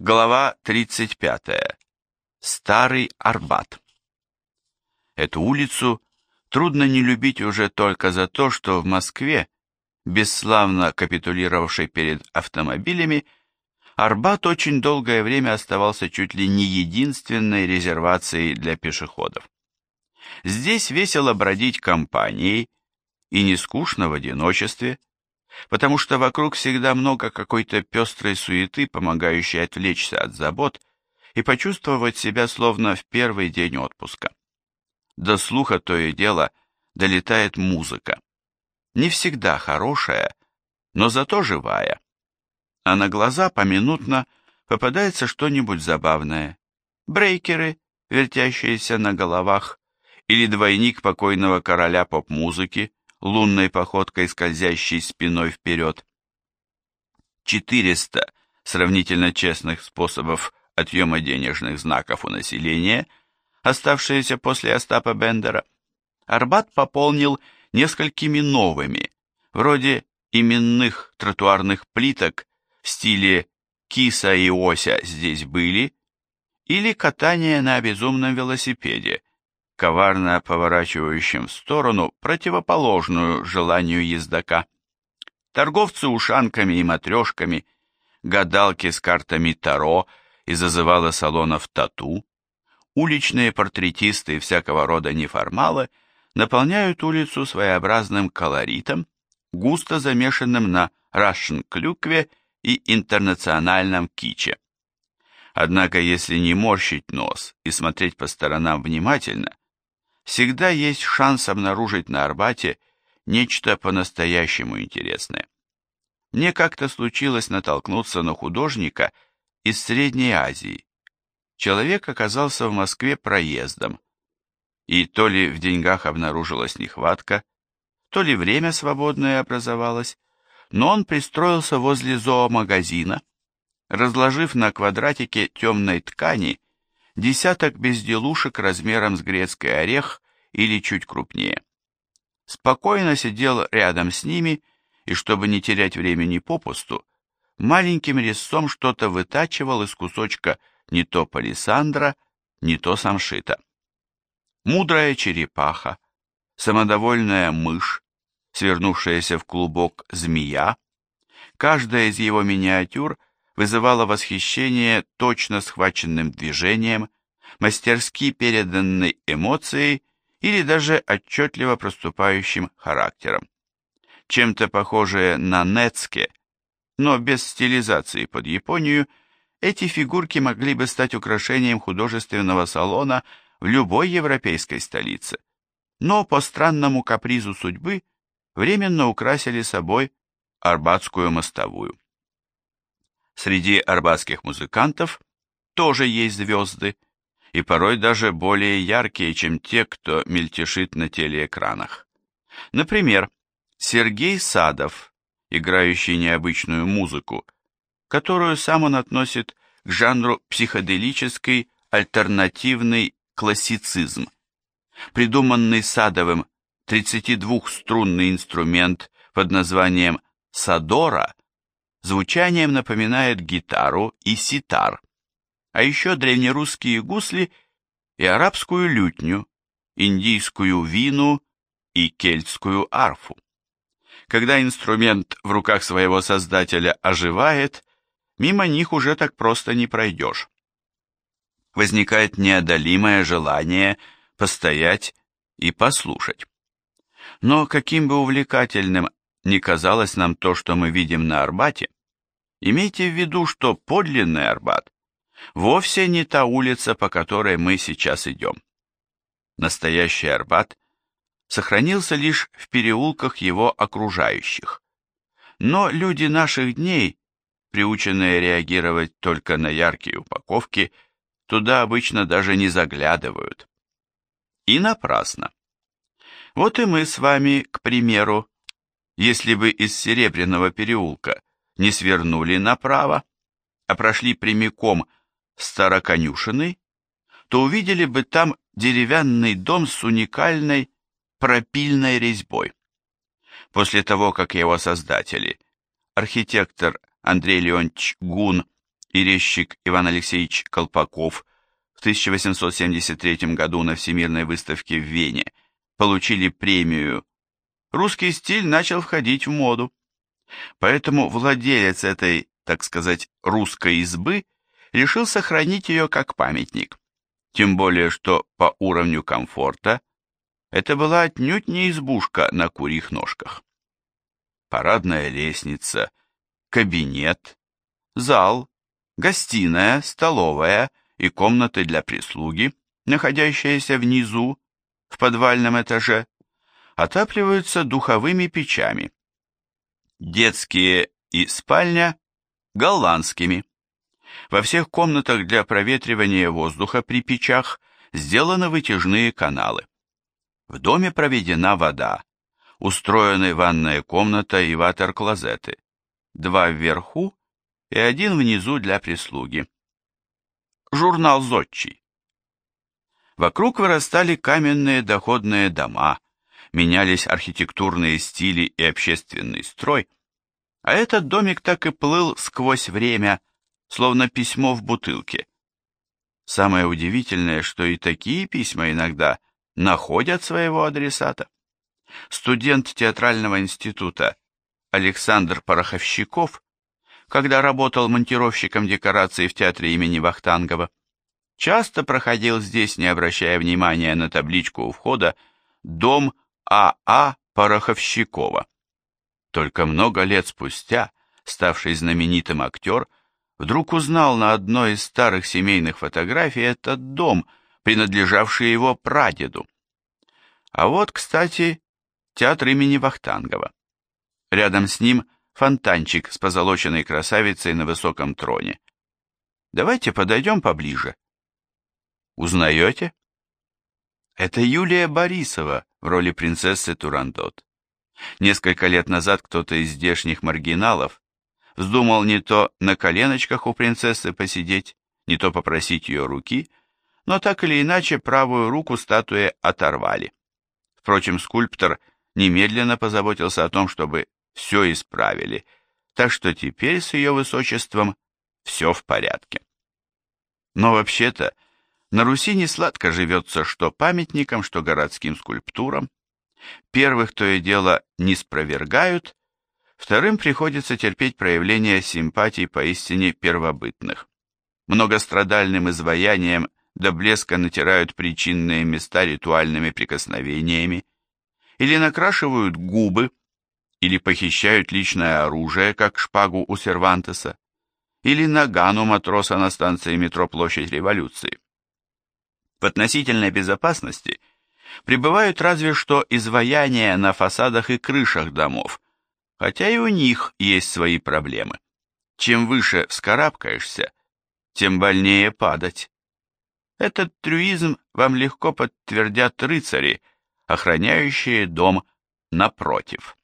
Глава 35. Старый Арбат. Эту улицу трудно не любить уже только за то, что в Москве, бесславно капитулировавшей перед автомобилями, Арбат очень долгое время оставался чуть ли не единственной резервацией для пешеходов. Здесь весело бродить компанией и не скучно в одиночестве, потому что вокруг всегда много какой-то пестрой суеты, помогающей отвлечься от забот и почувствовать себя словно в первый день отпуска. До слуха то и дело долетает музыка. Не всегда хорошая, но зато живая. А на глаза поминутно попадается что-нибудь забавное. Брейкеры, вертящиеся на головах, или двойник покойного короля поп-музыки, лунной походкой, скользящей спиной вперед. 400 сравнительно честных способов отъема денежных знаков у населения, оставшиеся после Остапа Бендера, Арбат пополнил несколькими новыми, вроде именных тротуарных плиток в стиле «Киса и Ося здесь были» или катание на безумном велосипеде, коварно поворачивающим в сторону, противоположную желанию ездока. Торговцы ушанками и матрешками, гадалки с картами Таро и зазывала салонов тату, уличные портретисты и всякого рода неформалы наполняют улицу своеобразным колоритом, густо замешанным на рашен-клюкве и интернациональном киче. Однако, если не морщить нос и смотреть по сторонам внимательно, всегда есть шанс обнаружить на Арбате нечто по-настоящему интересное. Мне как-то случилось натолкнуться на художника из Средней Азии. Человек оказался в Москве проездом, и то ли в деньгах обнаружилась нехватка, то ли время свободное образовалось, но он пристроился возле зоомагазина, разложив на квадратике темной ткани десяток безделушек размером с грецкий орех или чуть крупнее. Спокойно сидел рядом с ними и, чтобы не терять времени попусту, маленьким резцом что-то вытачивал из кусочка не то палисандра, не то самшита. Мудрая черепаха, самодовольная мышь, свернувшаяся в клубок змея, каждая из его миниатюр – вызывало восхищение точно схваченным движением, мастерски переданной эмоцией или даже отчетливо проступающим характером. Чем-то похожее на Нецке, но без стилизации под Японию, эти фигурки могли бы стать украшением художественного салона в любой европейской столице, но по странному капризу судьбы временно украсили собой Арбатскую мостовую. Среди арбатских музыкантов тоже есть звезды, и порой даже более яркие, чем те, кто мельтешит на телеэкранах. Например, Сергей Садов, играющий необычную музыку, которую сам он относит к жанру психоделический альтернативный классицизм. Придуманный Садовым 32-струнный инструмент под названием «Садора» звучанием напоминает гитару и ситар, а еще древнерусские гусли и арабскую лютню, индийскую вину и кельтскую арфу. Когда инструмент в руках своего создателя оживает, мимо них уже так просто не пройдешь. Возникает неодолимое желание постоять и послушать. Но каким бы увлекательным ни казалось нам то, что мы видим на Арбате, Имейте в виду, что подлинный Арбат вовсе не та улица, по которой мы сейчас идем. Настоящий Арбат сохранился лишь в переулках его окружающих. Но люди наших дней, приученные реагировать только на яркие упаковки, туда обычно даже не заглядывают. И напрасно. Вот и мы с вами, к примеру, если бы из Серебряного переулка не свернули направо, а прошли прямиком в Староконюшиной, то увидели бы там деревянный дом с уникальной пропильной резьбой. После того, как его создатели, архитектор Андрей Леонтьевич Гун и резчик Иван Алексеевич Колпаков в 1873 году на Всемирной выставке в Вене получили премию, русский стиль начал входить в моду. Поэтому владелец этой, так сказать, русской избы решил сохранить ее как памятник. Тем более, что по уровню комфорта это была отнюдь не избушка на курьих ножках. Парадная лестница, кабинет, зал, гостиная, столовая и комнаты для прислуги, находящиеся внизу, в подвальном этаже, отапливаются духовыми печами. Детские и спальня – голландскими. Во всех комнатах для проветривания воздуха при печах сделаны вытяжные каналы. В доме проведена вода, устроены ванная комната и ватер-клозеты, два вверху и один внизу для прислуги. Журнал «Зодчий». Вокруг вырастали каменные доходные дома, менялись архитектурные стили и общественный строй, а этот домик так и плыл сквозь время, словно письмо в бутылке. Самое удивительное, что и такие письма иногда находят своего адресата. Студент театрального института Александр Пороховщиков когда работал монтировщиком декораций в театре имени Вахтангова. Часто проходил здесь, не обращая внимания на табличку у входа, дом А.А. А Пороховщикова. Только много лет спустя, ставший знаменитым актер, вдруг узнал на одной из старых семейных фотографий этот дом, принадлежавший его прадеду. А вот, кстати, театр имени Вахтангова. Рядом с ним фонтанчик с позолоченной красавицей на высоком троне. Давайте подойдем поближе. Узнаете? Это Юлия Борисова в роли принцессы Турандот. Несколько лет назад кто-то из здешних маргиналов вздумал не то на коленочках у принцессы посидеть, не то попросить ее руки, но так или иначе правую руку статуе оторвали. Впрочем, скульптор немедленно позаботился о том, чтобы все исправили, так что теперь с ее высочеством все в порядке. Но вообще-то на Руси не сладко живется что памятникам, что городским скульптурам. Первых то и дело не спровергают, вторым приходится терпеть проявление симпатий поистине первобытных. Многострадальным изваянием до блеска натирают причинные места ритуальными прикосновениями или накрашивают губы, или похищают личное оружие, как шпагу у Сервантеса, или наган у матроса на станции метро Площадь Революции. В относительной безопасности пребывают разве что изваяния на фасадах и крышах домов, хотя и у них есть свои проблемы. Чем выше вскарабкаешься, тем больнее падать. Этот трюизм вам легко подтвердят рыцари, охраняющие дом напротив.